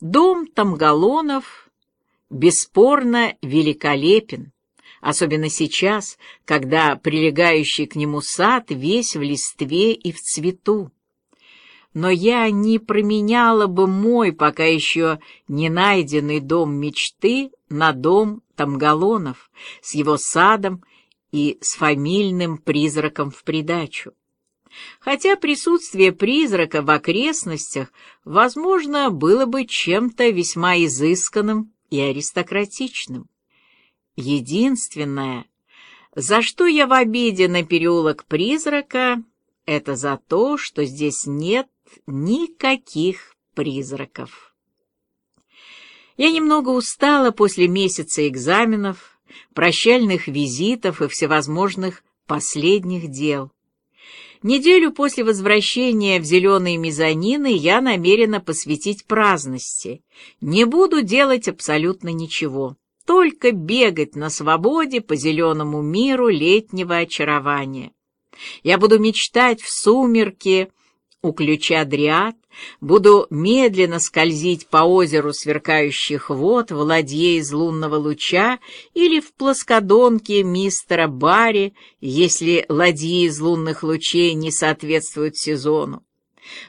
Дом Тамгалонов бесспорно великолепен, особенно сейчас, когда прилегающий к нему сад весь в листве и в цвету. Но я не променяла бы мой пока еще не найденный дом мечты на дом Тамгалонов с его садом и с фамильным призраком в придачу. Хотя присутствие призрака в окрестностях, возможно, было бы чем-то весьма изысканным и аристократичным. Единственное, за что я в обиде на переулок призрака, это за то, что здесь нет никаких призраков. Я немного устала после месяца экзаменов, прощальных визитов и всевозможных последних дел. Неделю после возвращения в зеленые мезонины я намерена посвятить праздности. Не буду делать абсолютно ничего, только бегать на свободе по зеленому миру летнего очарования. Я буду мечтать в сумерки у ключа дриад, буду медленно скользить по озеру сверкающих вод в ладье из лунного луча или в плоскодонке мистера Барри, если ладьи из лунных лучей не соответствуют сезону.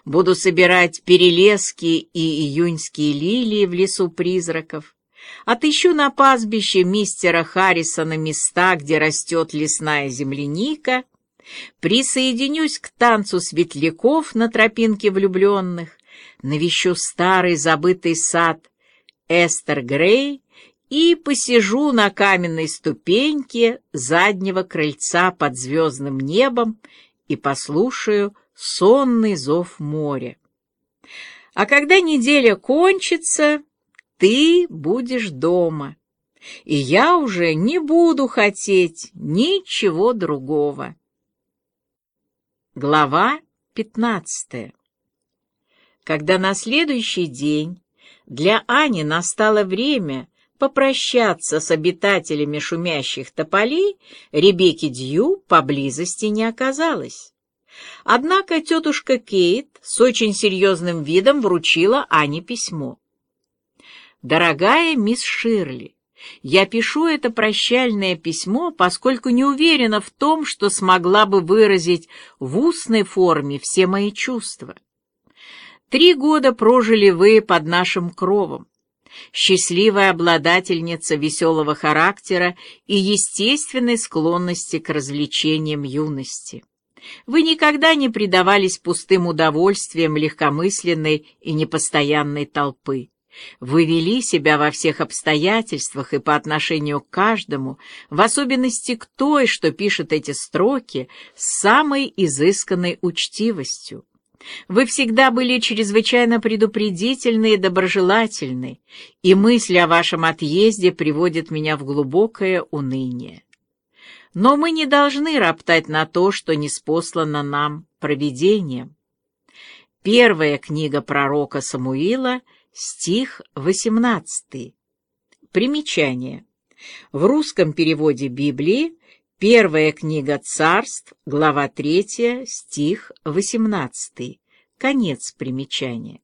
Буду собирать перелески и июньские лилии в лесу призраков. Отыщу на пастбище мистера Харрисона места, где растет лесная земляника — Присоединюсь к танцу светляков на тропинке влюбленных, навещу старый забытый сад Эстер Грей и посижу на каменной ступеньке заднего крыльца под звездным небом и послушаю сонный зов моря. А когда неделя кончится, ты будешь дома, и я уже не буду хотеть ничего другого. Глава 15 Когда на следующий день для Ани настало время попрощаться с обитателями шумящих тополей, Ребекки Дью поблизости не оказалось. Однако тетушка Кейт с очень серьезным видом вручила Ане письмо. «Дорогая мисс Ширли, я пишу это прощальное письмо, поскольку не уверена в том, что смогла бы выразить в устной форме все мои чувства. Три года прожили вы под нашим кровом. Счастливая обладательница веселого характера и естественной склонности к развлечениям юности. Вы никогда не предавались пустым удовольствиям легкомысленной и непостоянной толпы. Вы вели себя во всех обстоятельствах и по отношению к каждому, в особенности к той, что пишет эти строки, с самой изысканной учтивостью. Вы всегда были чрезвычайно предупредительны и доброжелательны, и мысль о вашем отъезде приводит меня в глубокое уныние. Но мы не должны роптать на то, что не спослано нам провидением. Первая книга пророка Самуила — Стих 18. Примечание. В русском переводе Библии первая книга царств, глава 3, стих 18. Конец примечания.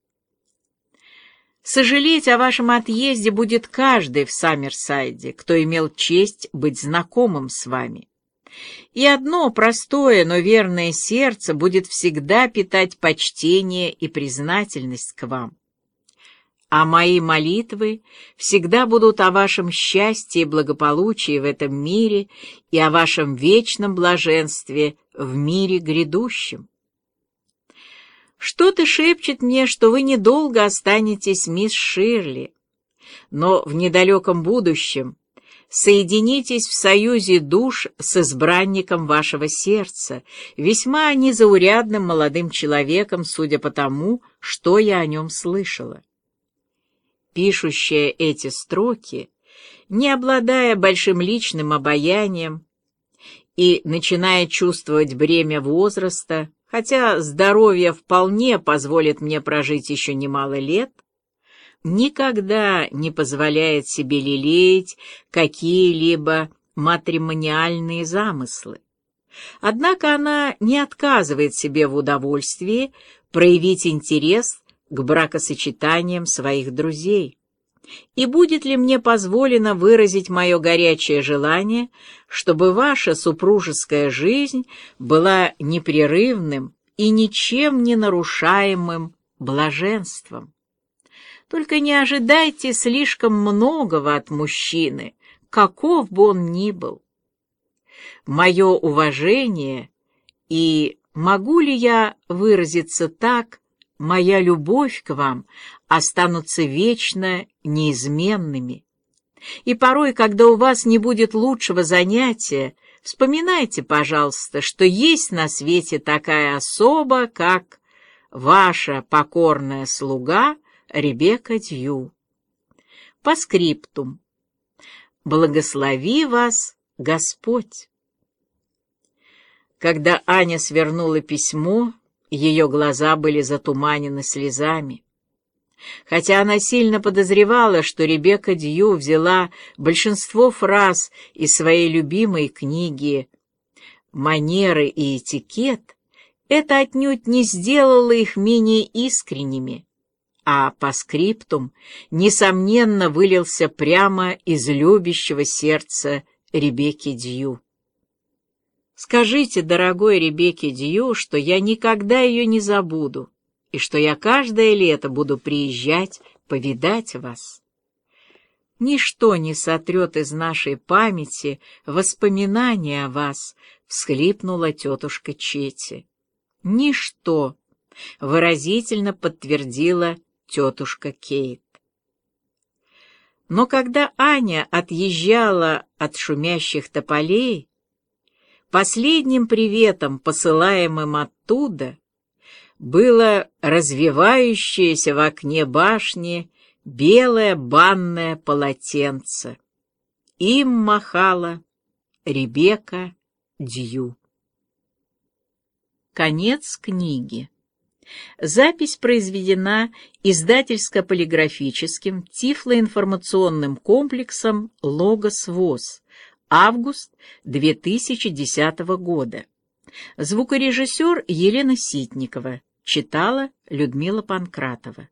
Сожалеть о вашем отъезде будет каждый в Саммерсайде, кто имел честь быть знакомым с вами. И одно простое, но верное сердце будет всегда питать почтение и признательность к вам а мои молитвы всегда будут о вашем счастье и благополучии в этом мире и о вашем вечном блаженстве в мире грядущем. Что-то шепчет мне, что вы недолго останетесь мисс Ширли, но в недалеком будущем соединитесь в союзе душ с избранником вашего сердца, весьма незаурядным молодым человеком, судя по тому, что я о нем слышала пишущая эти строки, не обладая большим личным обаянием и начиная чувствовать бремя возраста, хотя здоровье вполне позволит мне прожить еще немало лет, никогда не позволяет себе лелеять какие-либо матримониальные замыслы. Однако она не отказывает себе в удовольствии проявить интерес к бракосочетаниям своих друзей? И будет ли мне позволено выразить мое горячее желание, чтобы ваша супружеская жизнь была непрерывным и ничем не нарушаемым блаженством? Только не ожидайте слишком многого от мужчины, каков бы он ни был. Мое уважение и, могу ли я выразиться так, моя любовь к вам останутся вечно неизменными. И порой, когда у вас не будет лучшего занятия, вспоминайте, пожалуйста, что есть на свете такая особа, как ваша покорная слуга Ребекка Дью. По скриптум. Благослови вас Господь. Когда Аня свернула письмо, ее глаза были затуманены слезами. Хотя она сильно подозревала, что Ребекка Дью взяла большинство фраз из своей любимой книги «Манеры и этикет», это отнюдь не сделало их менее искренними, а по скриптум, несомненно, вылился прямо из любящего сердца Ребекки Дью. Скажите, дорогой Ребекке Дью, что я никогда ее не забуду, и что я каждое лето буду приезжать повидать вас. Ничто не сотрет из нашей памяти воспоминания о вас, — всхлипнула тетушка Чети. Ничто, — выразительно подтвердила тетушка Кейт. Но когда Аня отъезжала от шумящих тополей, последним приветом, посылаемым оттуда, было развивающееся в окне башни белое банное полотенце. Им махала Ребека Дью. Конец книги. Запись произведена издательско-полиграфическим тифлоинформационным комплексом «Логос ВОЗ» август 2010 года. Звукорежиссер Елена Ситникова. Читала Людмила Панкратова.